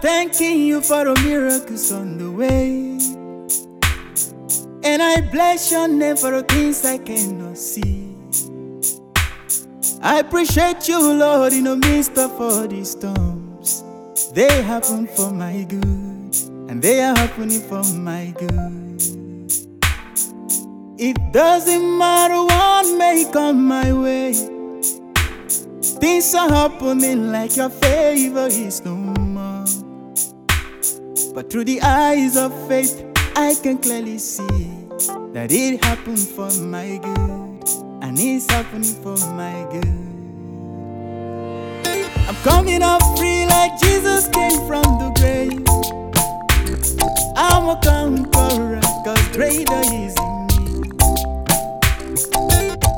thanking you for the miracles on the way. And I bless your name for the things I cannot see. I appreciate you, Lord, in the midst of all these storms. They happen for my good, and they are happening for my good. It doesn't matter what may come my way. Things are happening like your favor is no more. But through the eyes of faith, I can clearly see that it happened for my good, and it's happening for my good. I'm coming up free like Jesus came from the grave. I'm a conqueror, cause greater is in me.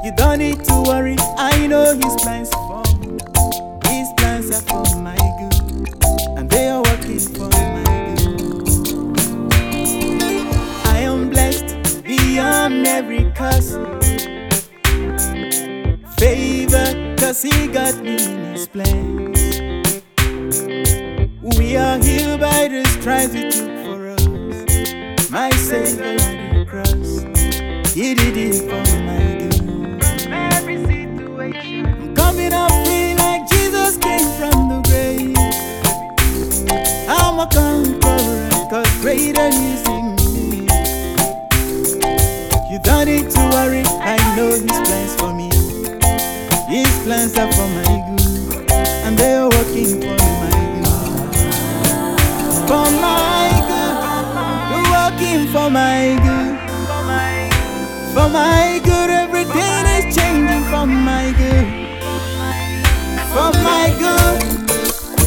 You don't need to worry, I know His plans cause He got me in His plans. We are healed by the stripes He took for us. My Savior on the cross, He did it for my good. Every situation, I'm coming up free like Jesus came from the grave. I'm a conqueror, cause greater is plans are for my good, and they are working for my good. For my good, they're working for my good. For my good, everything is changing for my good. For my good,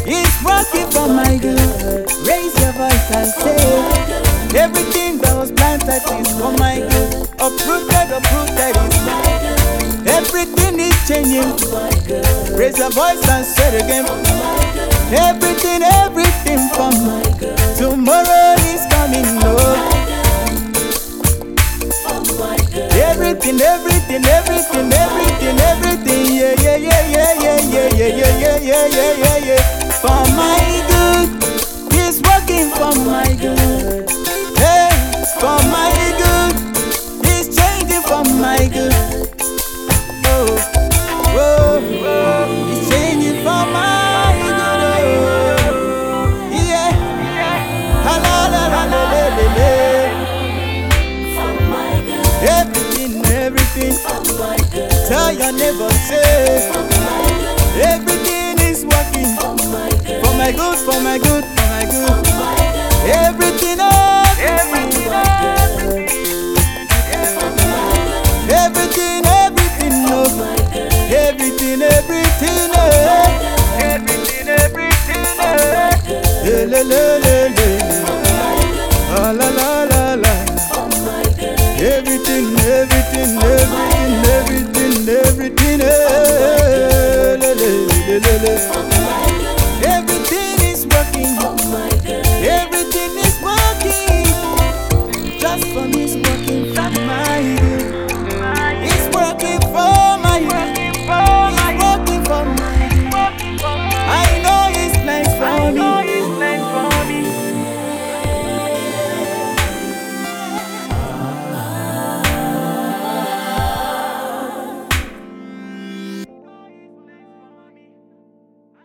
it's working for my good. Raise your voice and say, everything that was planted is for my good. Changing. Raise your voice and say it again. Everything, everything for good. Tomorrow is coming, Lord. Everything, everything, everything, everything, everything, yeah, yeah, yeah, yeah, yeah, yeah, yeah, yeah, yeah, yeah, yeah, Tell your never say everything is working for my good, for my good, for my good. Everything, oh. endless.